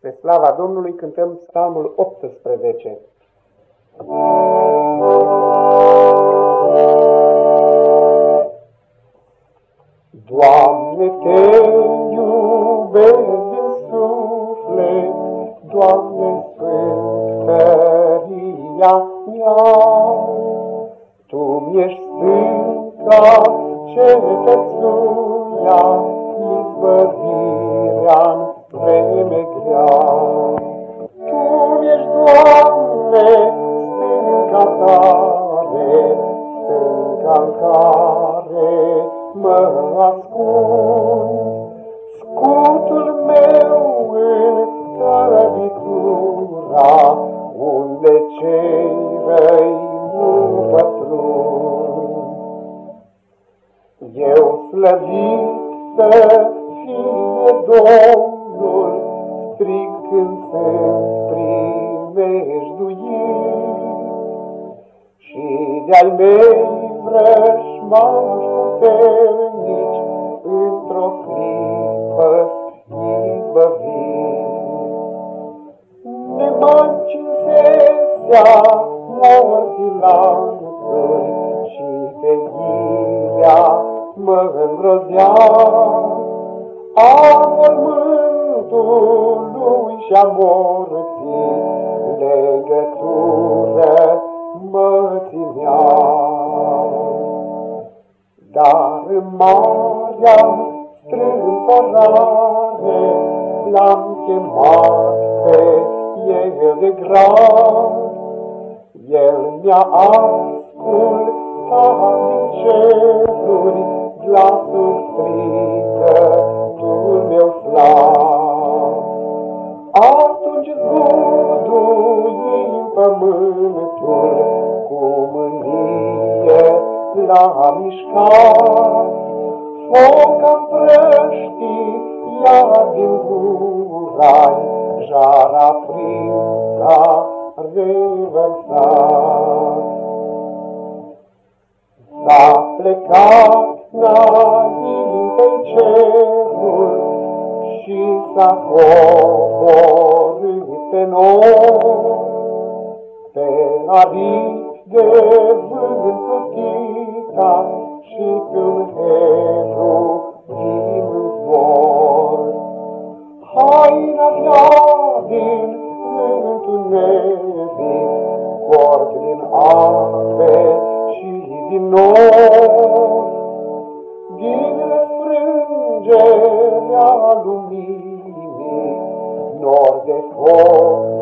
Pe slava Domnului cântăm psalmul 18. Doamne, Te iubesc din suflet, Doamne, sunt tăria mea. Tu mi-ești stânca cetățuia, izbăvirea-n vreme grea. Tu ești, Doamne, stânca tare, stânca în care mă ascund. Scutul meu în tăritura, unde cei răi nu pătrund. Eu slăvit să fie Domnul, strig când sunt primejduit. Și de-ai mei vrăjmași puternici, într-o clipă izbăvit. Nemai cinsesea morții lanțuri și pe ghirea mă îngrozea. A mormântului și-a morții legătură mă ținea. Dar în marea strâmtorare l-am chemat pe el de grad. El mi-a ascultat din ceruri glasul strigătul мішка, Фокам прешті, ягін бурай, Жара фрінка, риверса. Заплекав на їм печеру, Щі заговорити ночь, Те навіть де вивинту noi. Pe aripi de vânt plutita și pe un heru din zbor. Haina mea din întuneric, cort din ape și din nori, din răsfrângerea luminii, nori de foc ieșeau și sori.